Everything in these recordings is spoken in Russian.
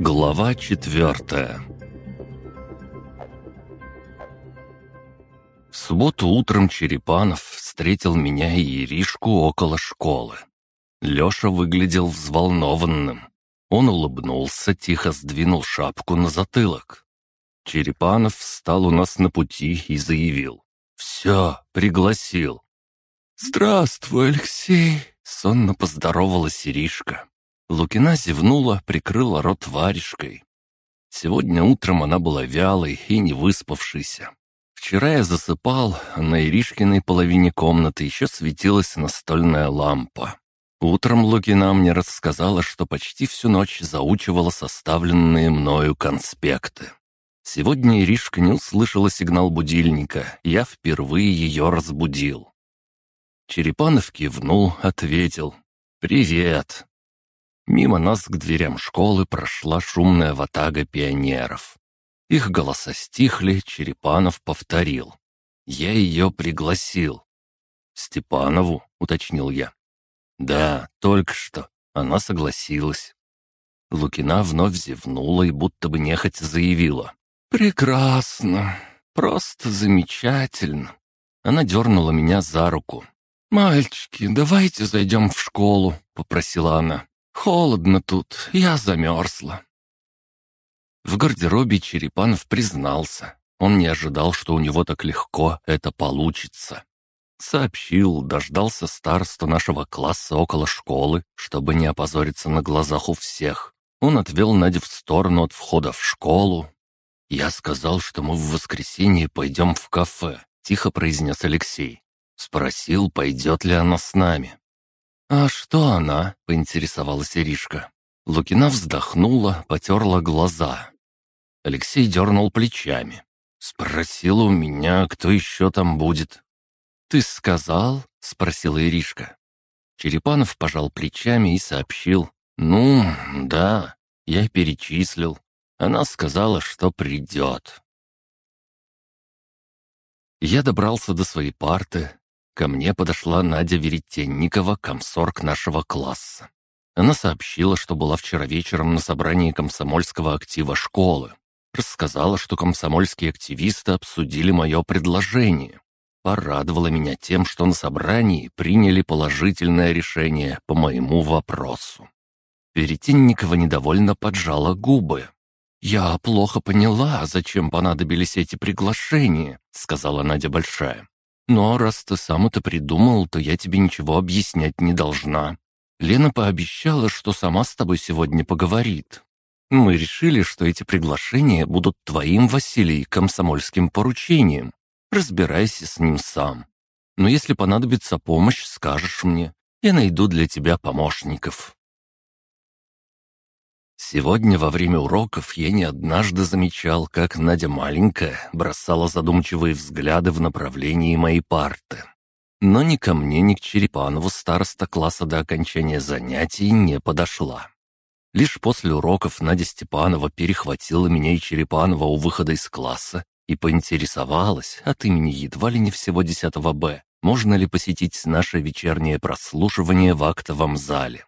Глава четвертая В субботу утром Черепанов встретил меня и Иришку около школы. Леша выглядел взволнованным. Он улыбнулся, тихо сдвинул шапку на затылок. Черепанов встал у нас на пути и заявил. «Все, пригласил». «Здравствуй, Алексей!» — сонно поздоровалась Иришка. Лукина зевнула, прикрыла рот варежкой. Сегодня утром она была вялой и не выспавшейся. Вчера я засыпал, а на Иришкиной половине комнаты еще светилась настольная лампа. Утром Лукина мне рассказала, что почти всю ночь заучивала составленные мною конспекты. Сегодня Иришка не услышала сигнал будильника, я впервые ее разбудил. Черепанов кивнул, ответил «Привет». Мимо нас к дверям школы прошла шумная ватага пионеров. Их голоса стихли, Черепанов повторил. «Я ее пригласил». «Степанову?» — уточнил я. «Да, только что». Она согласилась. Лукина вновь зевнула и будто бы нехотя заявила. «Прекрасно. Просто замечательно». Она дернула меня за руку. «Мальчики, давайте зайдем в школу», — попросила она. «Холодно тут, я замерзла». В гардеробе Черепанов признался. Он не ожидал, что у него так легко это получится. Сообщил, дождался староста нашего класса около школы, чтобы не опозориться на глазах у всех. Он отвел Надю в сторону от входа в школу. «Я сказал, что мы в воскресенье пойдем в кафе», — тихо произнес Алексей. Спросил, пойдет ли она с нами. «А что она?» — поинтересовалась Иришка. Лукина вздохнула, потерла глаза. Алексей дернул плечами. Спросил у меня, кто еще там будет. «Ты сказал?» — спросила Иришка. Черепанов пожал плечами и сообщил. «Ну, да, я перечислил. Она сказала, что придет». Я добрался до своей парты. Ко мне подошла Надя Веретенникова, комсорг нашего класса. Она сообщила, что была вчера вечером на собрании комсомольского актива школы. Рассказала, что комсомольские активисты обсудили мое предложение порадовала меня тем, что на собрании приняли положительное решение по моему вопросу. Веретенникова недовольно поджала губы. «Я плохо поняла, зачем понадобились эти приглашения», — сказала Надя Большая. «Но раз ты сам это придумал, то я тебе ничего объяснять не должна. Лена пообещала, что сама с тобой сегодня поговорит. Мы решили, что эти приглашения будут твоим, Василий, комсомольским поручением, Разбирайся с ним сам. Но если понадобится помощь, скажешь мне. Я найду для тебя помощников. Сегодня во время уроков я не однажды замечал, как Надя маленькая бросала задумчивые взгляды в направлении моей парты. Но ни ко мне, ни к Черепанову староста класса до окончания занятий не подошла. Лишь после уроков Надя Степанова перехватила меня и Черепанова у выхода из класса и поинтересовалась от имени едва ли не всего 10 Б, можно ли посетить наше вечернее прослушивание в актовом зале.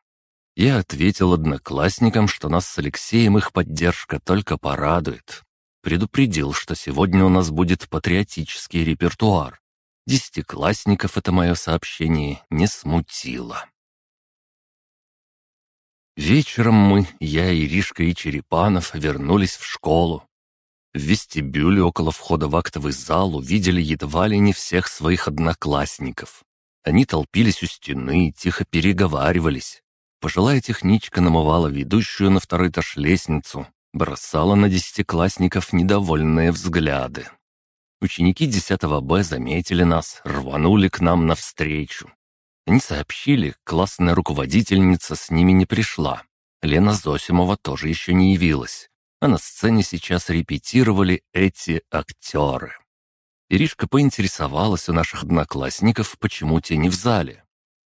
Я ответил одноклассникам, что нас с Алексеем их поддержка только порадует. Предупредил, что сегодня у нас будет патриотический репертуар. Десятиклассников это мое сообщение не смутило. Вечером мы, я, Иришка и Черепанов, вернулись в школу, в вестибюле около входа в актовый зал увидели едва ли не всех своих одноклассников. Они толпились у стены и тихо переговаривались. Пожилая техничка намывала ведущую на второй этаж лестницу, бросала на десятиклассников недовольные взгляды. Ученики 10 Б заметили нас, рванули к нам навстречу. Они сообщили, классная руководительница с ними не пришла. Лена Зосимова тоже еще не явилась а на сцене сейчас репетировали эти актеры. Иришка поинтересовалась у наших одноклассников, почему те не в зале.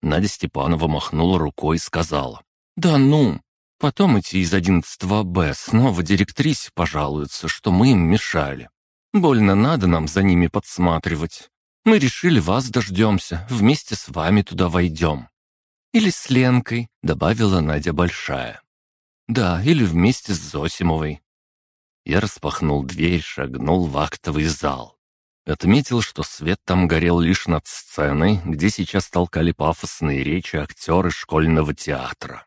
Надя Степанова махнула рукой и сказала, «Да ну, потом эти из 11 Б снова директрисе пожалуются, что мы им мешали. Больно надо нам за ними подсматривать. Мы решили вас дождемся, вместе с вами туда войдем». «Или с Ленкой», — добавила Надя Большая. «Да, или вместе с Зосимовой». Я распахнул дверь, шагнул в актовый зал. Отметил, что свет там горел лишь над сценой, где сейчас толкали пафосные речи актеры школьного театра.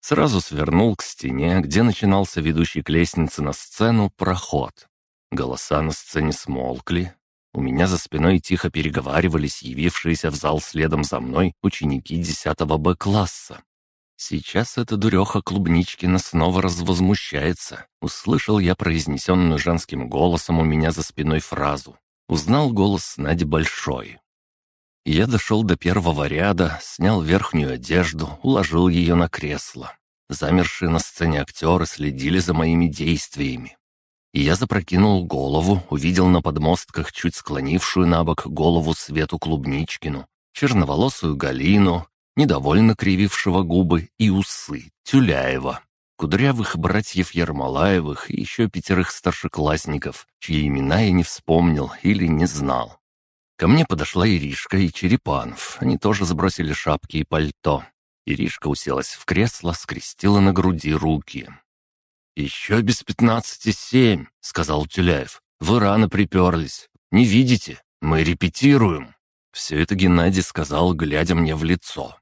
Сразу свернул к стене, где начинался ведущий к лестнице на сцену проход. Голоса на сцене смолкли. У меня за спиной тихо переговаривались явившиеся в зал следом за мной ученики 10 Б-класса. Сейчас эта дуреха Клубничкина снова развозмущается. Услышал я произнесенную женским голосом у меня за спиной фразу. Узнал голос Нади Большой. Я дошел до первого ряда, снял верхнюю одежду, уложил ее на кресло. Замершие на сцене актеры следили за моими действиями. И я запрокинул голову, увидел на подмостках чуть склонившую на бок голову Свету Клубничкину, черноволосую Галину, недовольно кривившего губы и усы Тюляева, кудрявых братьев Ермолаевых и еще пятерых старшеклассников, чьи имена я не вспомнил или не знал. Ко мне подошла Иришка и Черепанов. Они тоже сбросили шапки и пальто. Иришка уселась в кресло, скрестила на груди руки. «Еще без пятнадцати семь», — сказал Тюляев. «Вы рано приперлись. Не видите? Мы репетируем». Все это Геннадий сказал, глядя мне в лицо.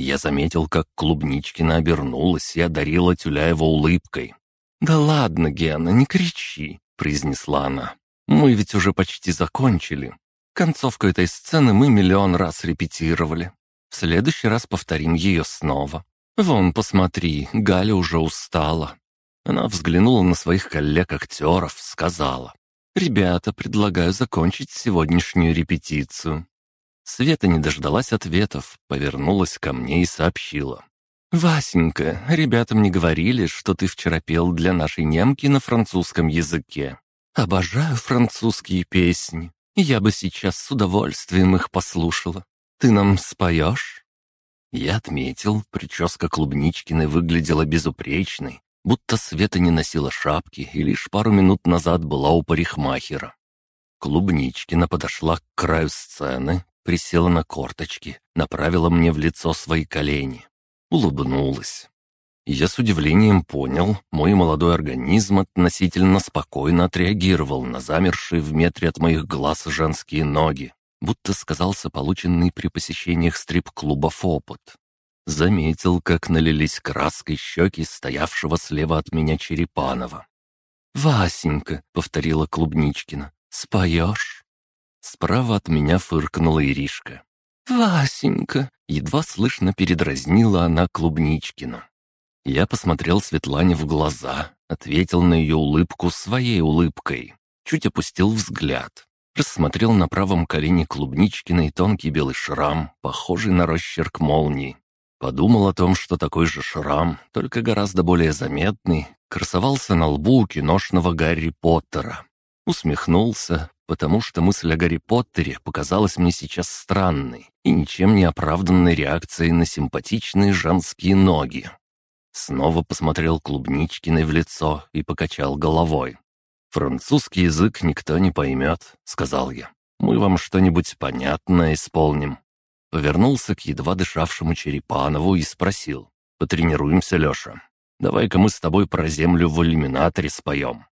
Я заметил, как Клубничкина обернулась и одарила Тюляева улыбкой. «Да ладно, Гена, не кричи», — произнесла она. «Мы ведь уже почти закончили. Концовку этой сцены мы миллион раз репетировали. В следующий раз повторим ее снова. Вон, посмотри, Галя уже устала». Она взглянула на своих коллег-актеров, сказала. «Ребята, предлагаю закончить сегодняшнюю репетицию». Света не дождалась ответов, повернулась ко мне и сообщила. «Васенька, ребята мне говорили, что ты вчера пел для нашей немки на французском языке. Обожаю французские песни. Я бы сейчас с удовольствием их послушала. Ты нам споешь?» Я отметил, прическа Клубничкиной выглядела безупречной, будто Света не носила шапки и лишь пару минут назад была у парикмахера. Клубничкина подошла к краю сцены, присела на корточки, направила мне в лицо свои колени. Улыбнулась. Я с удивлением понял, мой молодой организм относительно спокойно отреагировал на замершие в метре от моих глаз женские ноги, будто сказался полученный при посещениях стрип-клубов опыт. Заметил, как налились краской щеки стоявшего слева от меня Черепанова. «Васенька», — повторила Клубничкина, — «споешь?» Справа от меня фыркнула Иришка. «Васенька!» — едва слышно передразнила она Клубничкину. Я посмотрел Светлане в глаза, ответил на ее улыбку своей улыбкой. Чуть опустил взгляд. Рассмотрел на правом колене Клубничкиной тонкий белый шрам, похожий на росчерк молнии. Подумал о том, что такой же шрам, только гораздо более заметный, красовался на лбу у киношного Гарри Поттера. Усмехнулся, потому что мысль о Гарри Поттере показалась мне сейчас странной и ничем не оправданной реакцией на симпатичные женские ноги. Снова посмотрел Клубничкиной в лицо и покачал головой. «Французский язык никто не поймет», — сказал я. «Мы вам что-нибудь понятное исполним». Повернулся к едва дышавшему Черепанову и спросил. «Потренируемся, Леша. Давай-ка мы с тобой про землю в иллюминаторе споем».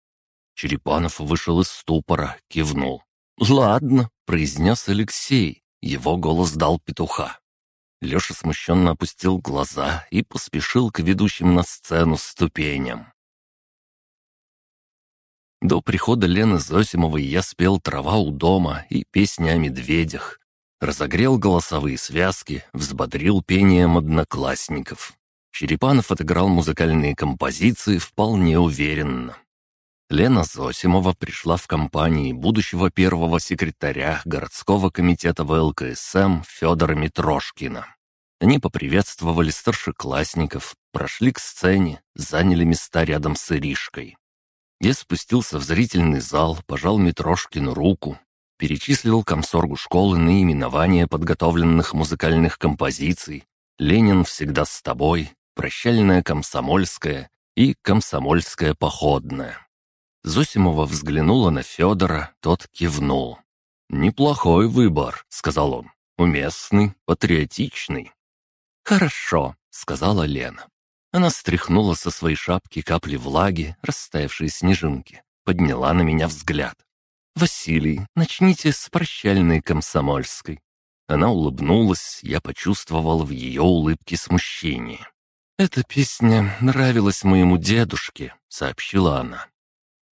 Черепанов вышел из ступора, кивнул. «Ладно», — произнес Алексей. Его голос дал петуха. Леша смущенно опустил глаза и поспешил к ведущим на сцену ступеням. До прихода Лены Зосимовой я спел «Трава у дома» и песни о медведях. Разогрел голосовые связки, взбодрил пением одноклассников. Черепанов отыграл музыкальные композиции вполне уверенно. Лена Зосимова пришла в компании будущего первого секретаря городского комитета ВЛКСМ Федора Митрошкина. Они поприветствовали старшеклассников, прошли к сцене, заняли места рядом с Иришкой. Я спустился в зрительный зал, пожал Митрошкину руку, перечислил комсоргу школы наименования подготовленных музыкальных композиций «Ленин всегда с тобой», «Прощальная комсомольская» и «Комсомольская походная». Зосимова взглянула на Федора, тот кивнул. «Неплохой выбор», — сказал он. «Уместный, патриотичный». «Хорошо», — сказала Лена. Она стряхнула со своей шапки капли влаги, растаявшие снежинки, подняла на меня взгляд. «Василий, начните с прощальной комсомольской». Она улыбнулась, я почувствовал в ее улыбке смущение. «Эта песня нравилась моему дедушке», — сообщила она.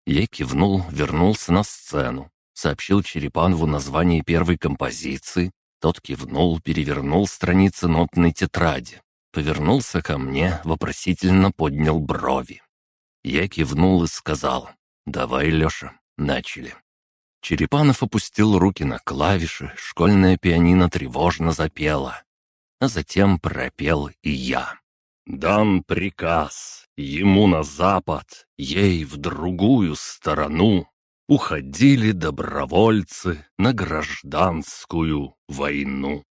Я кивнул, вернулся на сцену, сообщил Черепанову название первой композиции. Тот кивнул, перевернул страницы нотной тетради, повернулся ко мне, вопросительно поднял брови. Я кивнул и сказал, «Давай, Леша, начали». Черепанов опустил руки на клавиши, школьное пианино тревожно запело. А затем пропел и я. «Дан приказ ему на запад, ей в другую сторону. Уходили добровольцы на гражданскую войну».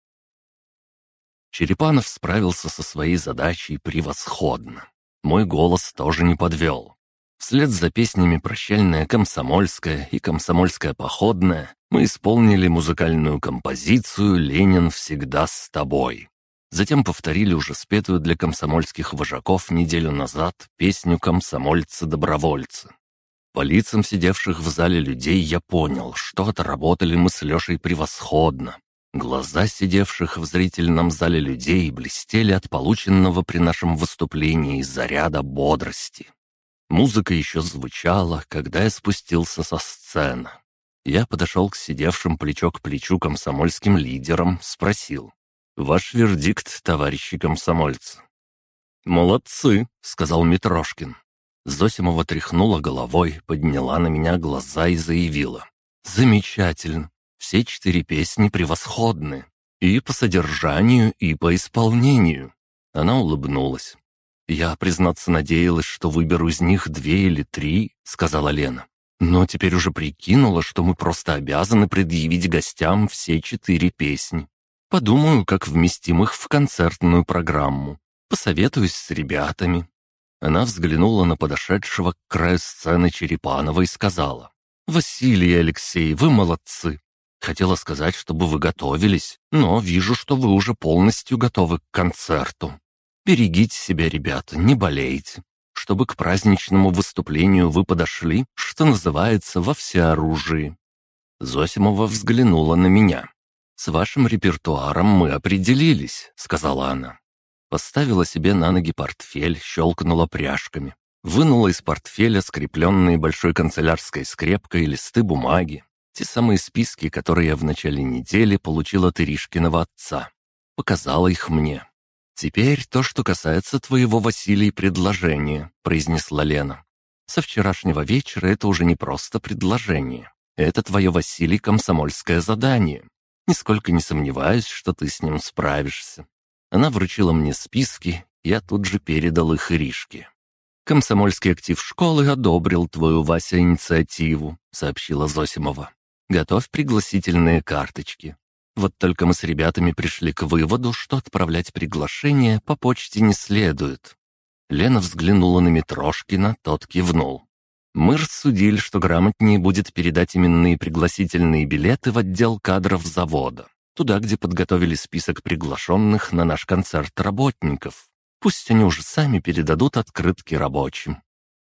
Черепанов справился со своей задачей превосходно. Мой голос тоже не подвел. Вслед за песнями «Прощальная комсомольская» и «Комсомольская походная» мы исполнили музыкальную композицию «Ленин всегда с тобой». Затем повторили уже спетую для комсомольских вожаков неделю назад песню «Комсомольцы-добровольцы». По лицам сидевших в зале людей я понял, что отработали мы с Лешей превосходно. Глаза сидевших в зрительном зале людей блестели от полученного при нашем выступлении заряда бодрости. Музыка еще звучала, когда я спустился со сцены. Я подошел к сидевшим плечо к плечу комсомольским лидерам, спросил. «Ваш вердикт, товарищи комсомольцы?» «Молодцы», — сказал Митрошкин. Зосимова тряхнула головой, подняла на меня глаза и заявила. «Замечательно. Все четыре песни превосходны. И по содержанию, и по исполнению». Она улыбнулась. «Я, признаться, надеялась, что выберу из них две или три», — сказала Лена. «Но теперь уже прикинула, что мы просто обязаны предъявить гостям все четыре песни. Подумаю, как вместим их в концертную программу. Посоветуюсь с ребятами». Она взглянула на подошедшего к краю сцены Черепанова и сказала. «Василий Алексей, вы молодцы. Хотела сказать, чтобы вы готовились, но вижу, что вы уже полностью готовы к концерту. Берегите себя, ребята, не болейте. Чтобы к праздничному выступлению вы подошли, что называется, во всеоружии». Зосимова взглянула на меня. «С вашим репертуаром мы определились», — сказала она. Поставила себе на ноги портфель, щелкнула пряжками. Вынула из портфеля скрепленные большой канцелярской скрепкой листы бумаги. Те самые списки, которые я в начале недели получил от Иришкиного отца. Показала их мне. «Теперь то, что касается твоего, Василий, предложения», — произнесла Лена. «Со вчерашнего вечера это уже не просто предложение. Это твое, Василий, комсомольское задание. Нисколько не сомневаюсь, что ты с ним справишься». Она вручила мне списки, я тут же передал их Иришке. «Комсомольский актив школы одобрил твою, Вася, инициативу», — сообщила Зосимова. «Готовь пригласительные карточки. Вот только мы с ребятами пришли к выводу, что отправлять приглашение по почте не следует. Лена взглянула на Митрошкина, тот кивнул. Мы рассудили, что грамотнее будет передать именные пригласительные билеты в отдел кадров завода, туда, где подготовили список приглашенных на наш концерт работников. Пусть они уже сами передадут открытки рабочим.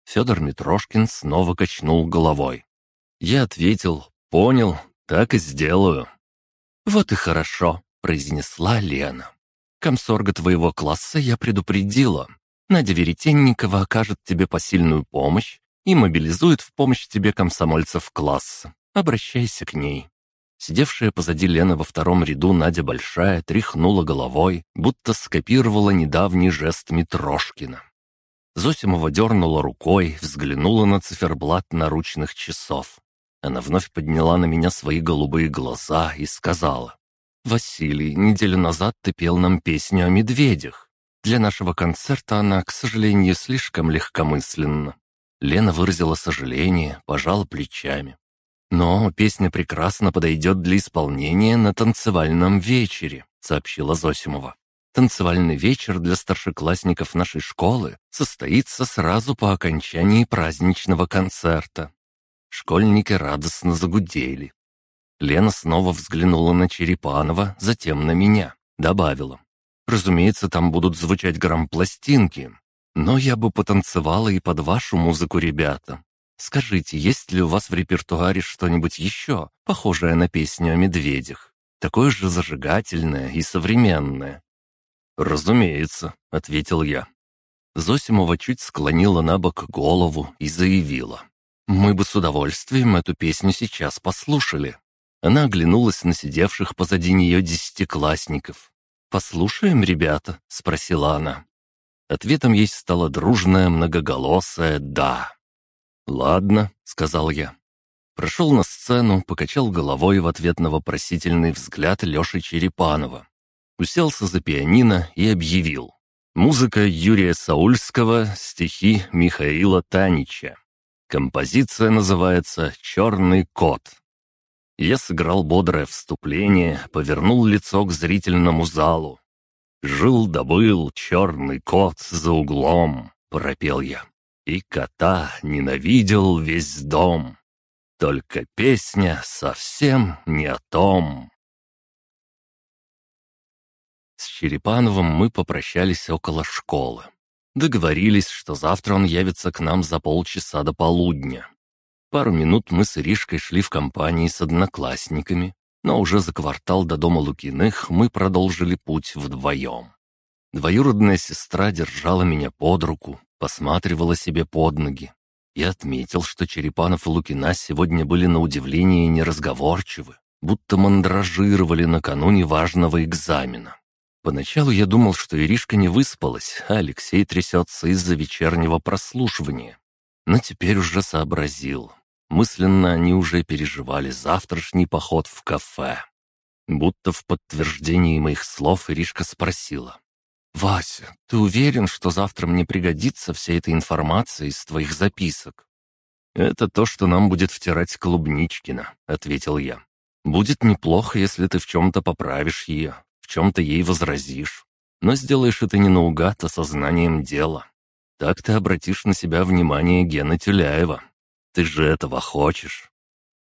Федор Митрошкин снова качнул головой. Я ответил, понял, так и сделаю. «Вот и хорошо», — произнесла Лена. «Комсорга твоего класса я предупредила. Надя Веретенникова окажет тебе посильную помощь и мобилизует в помощь тебе комсомольцев класса. Обращайся к ней». Сидевшая позади Лены во втором ряду Надя Большая тряхнула головой, будто скопировала недавний жест Митрошкина. Зосимова дернула рукой, взглянула на циферблат наручных часов. Она вновь подняла на меня свои голубые глаза и сказала. «Василий, неделю назад ты пел нам песню о медведях. Для нашего концерта она, к сожалению, слишком легкомысленна». Лена выразила сожаление, пожала плечами. «Но песня прекрасно подойдет для исполнения на танцевальном вечере», — сообщила Зосимова. «Танцевальный вечер для старшеклассников нашей школы состоится сразу по окончании праздничного концерта. Школьники радостно загудели. Лена снова взглянула на Черепанова, затем на меня. Добавила. Разумеется, там будут звучать грамм-пластинки. Но я бы потанцевала и под вашу музыку, ребята. Скажите, есть ли у вас в репертуаре что-нибудь еще, похожее на песню о медведях? Такое же зажигательное и современное?» «Разумеется», — ответил я. Зосимова чуть склонила на бок голову и заявила. «Мы бы с удовольствием эту песню сейчас послушали». Она оглянулась на сидевших позади нее десятиклассников. «Послушаем, ребята?» — спросила она. Ответом ей стало дружное многоголосое «да». «Ладно», — сказал я. Прошел на сцену, покачал головой в ответ на вопросительный взгляд Леши Черепанова. Уселся за пианино и объявил. Музыка Юрия Саульского, стихи Михаила Танича. Композиция называется «Черный кот». Я сыграл бодрое вступление, повернул лицо к зрительному залу. «Жил-добыл черный кот за углом», — пропел я. И кота ненавидел весь дом. Только песня совсем не о том. С Черепановым мы попрощались около школы. Договорились, что завтра он явится к нам за полчаса до полудня. Пару минут мы с Иришкой шли в компании с одноклассниками, но уже за квартал до дома Лукиных мы продолжили путь вдвоем. Двоюродная сестра держала меня под руку, посматривала себе под ноги. Я отметил, что Черепанов и Лукина сегодня были на удивление неразговорчивы, будто мандражировали накануне важного экзамена. Поначалу я думал, что Иришка не выспалась, а Алексей трясется из-за вечернего прослушивания. Но теперь уже сообразил. Мысленно они уже переживали завтрашний поход в кафе. Будто в подтверждении моих слов Иришка спросила. «Вася, ты уверен, что завтра мне пригодится вся эта информация из твоих записок?» «Это то, что нам будет втирать Клубничкина», — ответил я. «Будет неплохо, если ты в чем-то поправишь ее, в чем-то ей возразишь. Но сделаешь это не наугад, а сознанием дела. Так ты обратишь на себя внимание Гена Тюляева. Ты же этого хочешь?»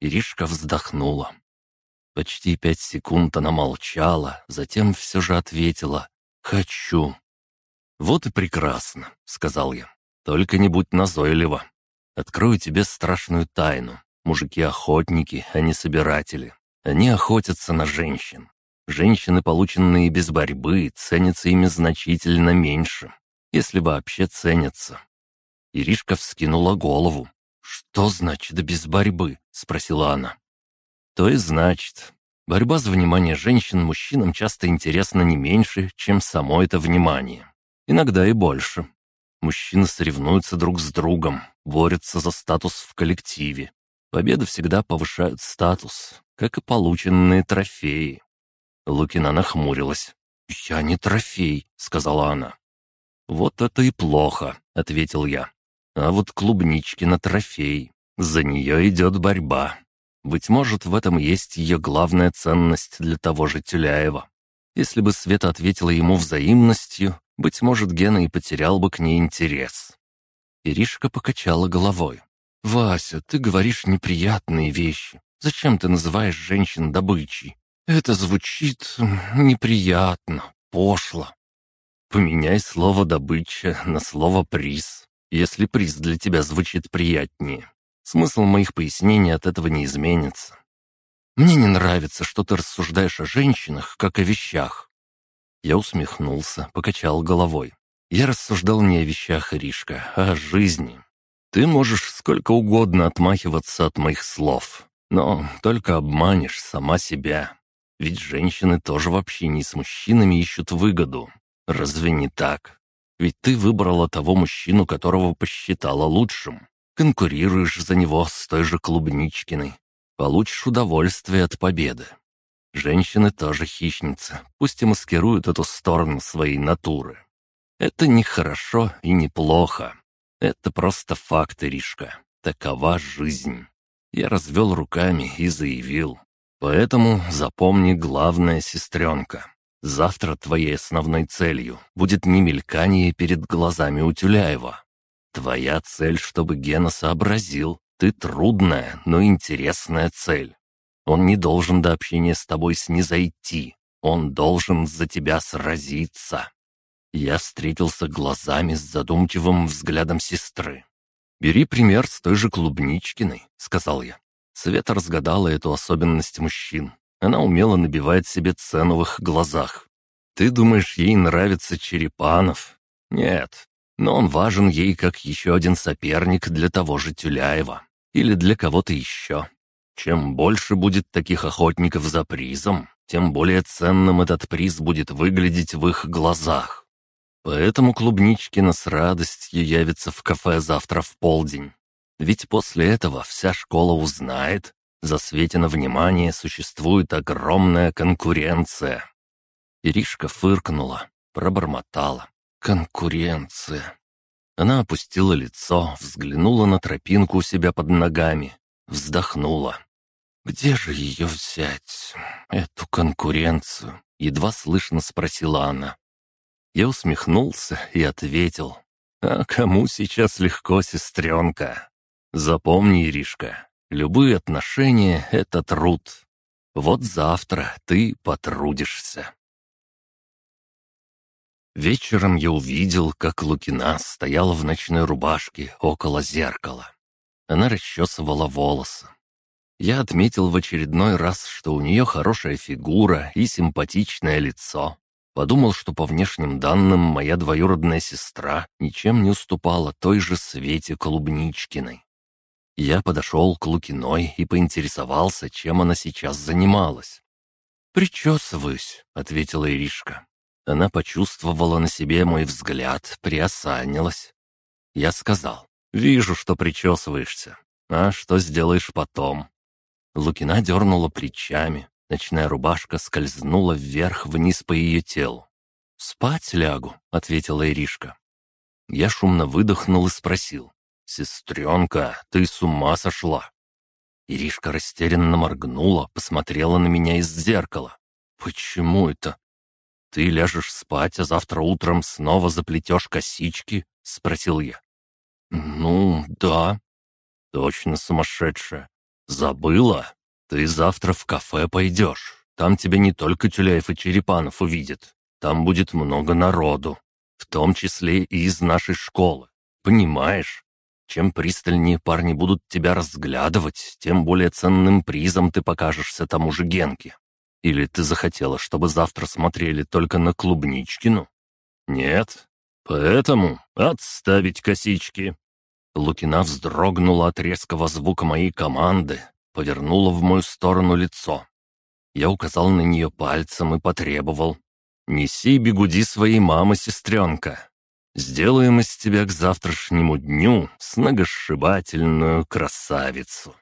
Иришка вздохнула. Почти пять секунд она молчала, затем все же ответила «Хочу». «Вот и прекрасно», — сказал я. «Только не будь назойлива. Открою тебе страшную тайну. Мужики-охотники, а не собиратели. Они охотятся на женщин. Женщины, полученные без борьбы, ценятся ими значительно меньше, если вообще ценятся». Иришка вскинула голову. «Что значит без борьбы?» — спросила она. «То и значит. Борьба за внимание женщин мужчинам часто интересна не меньше, чем само это внимание. Иногда и больше. Мужчины соревнуются друг с другом, борются за статус в коллективе. Победы всегда повышают статус, как и полученные трофеи. Лукина нахмурилась. «Я не трофей», — сказала она. «Вот это и плохо», — ответил я. «А вот клубнички на трофей. За нее идет борьба. Быть может, в этом есть ее главная ценность для того же Тюляева. Если бы Света ответила ему взаимностью, быть может, Гена и потерял бы к ней интерес. Иришка покачала головой. «Вася, ты говоришь неприятные вещи. Зачем ты называешь женщин добычей? Это звучит неприятно, пошло. Поменяй слово «добыча» на слово «приз», если приз для тебя звучит приятнее. Смысл моих пояснений от этого не изменится. Мне не нравится, что ты рассуждаешь о женщинах, как о вещах». Я усмехнулся, покачал головой. Я рассуждал не о вещах, Иришка, а о жизни. Ты можешь сколько угодно отмахиваться от моих слов, но только обманешь сама себя. Ведь женщины тоже вообще не с мужчинами ищут выгоду. Разве не так? Ведь ты выбрала того мужчину, которого посчитала лучшим. Конкурируешь за него с той же Клубничкиной. Получишь удовольствие от победы. Женщины тоже хищницы, пусть и маскируют эту сторону своей натуры. Это не хорошо и не плохо. Это просто факт, Иришка. Такова жизнь. Я развел руками и заявил. Поэтому запомни главное, сестренка. Завтра твоей основной целью будет не мелькание перед глазами у Тюляева, Твоя цель, чтобы Гена сообразил. Ты трудная, но интересная цель. Он не должен до общения с тобой снизойти. Он должен за тебя сразиться». Я встретился глазами с задумчивым взглядом сестры. «Бери пример с той же Клубничкиной», — сказал я. Света разгадала эту особенность мужчин. Она умело набивает себе цену в их глазах. «Ты думаешь, ей нравится Черепанов?» «Нет, но он важен ей как еще один соперник для того же Тюляева. Или для кого-то еще. Чем больше будет таких охотников за призом, тем более ценным этот приз будет выглядеть в их глазах. Поэтому Клубничкина с радостью явится в кафе завтра в полдень. Ведь после этого вся школа узнает, за Светина внимание существует огромная конкуренция. Иришка фыркнула, пробормотала. Конкуренция. Она опустила лицо, взглянула на тропинку у себя под ногами, вздохнула. «Где же ее взять, эту конкуренцию?» — едва слышно спросила она. Я усмехнулся и ответил. «А кому сейчас легко, сестренка? Запомни, Иришка, любые отношения — это труд. Вот завтра ты потрудишься». Вечером я увидел, как Лукина стояла в ночной рубашке около зеркала. Она расчесывала волосы. Я отметил в очередной раз, что у нее хорошая фигура и симпатичное лицо. Подумал, что по внешним данным моя двоюродная сестра ничем не уступала той же Свете Клубничкиной. Я подошел к Лукиной и поинтересовался, чем она сейчас занималась. «Причесываюсь», — ответила Иришка. Она почувствовала на себе мой взгляд, приосанилась. Я сказал, «Вижу, что причесываешься. А что сделаешь потом?» Лукина дернула плечами. Ночная рубашка скользнула вверх-вниз по ее телу. «Спать лягу», — ответила Иришка. Я шумно выдохнул и спросил. «Сестренка, ты с ума сошла?» Иришка растерянно моргнула, посмотрела на меня из зеркала. «Почему это?» «Ты ляжешь спать, а завтра утром снова заплетешь косички?» — спросил я. «Ну, да». «Точно сумасшедшая. Забыла? Ты завтра в кафе пойдешь. Там тебя не только Тюляев и Черепанов увидят. Там будет много народу, в том числе и из нашей школы. Понимаешь? Чем пристальнее парни будут тебя разглядывать, тем более ценным призом ты покажешься тому же Генке. Или ты захотела, чтобы завтра смотрели только на Клубничкину? Нет. Поэтому отставить косички. Лукина вздрогнула от резкого звука моей команды, повернула в мою сторону лицо. Я указал на нее пальцем и потребовал. «Неси бегуди своей мамы, сестренка. Сделаем из тебя к завтрашнему дню сногосшибательную красавицу».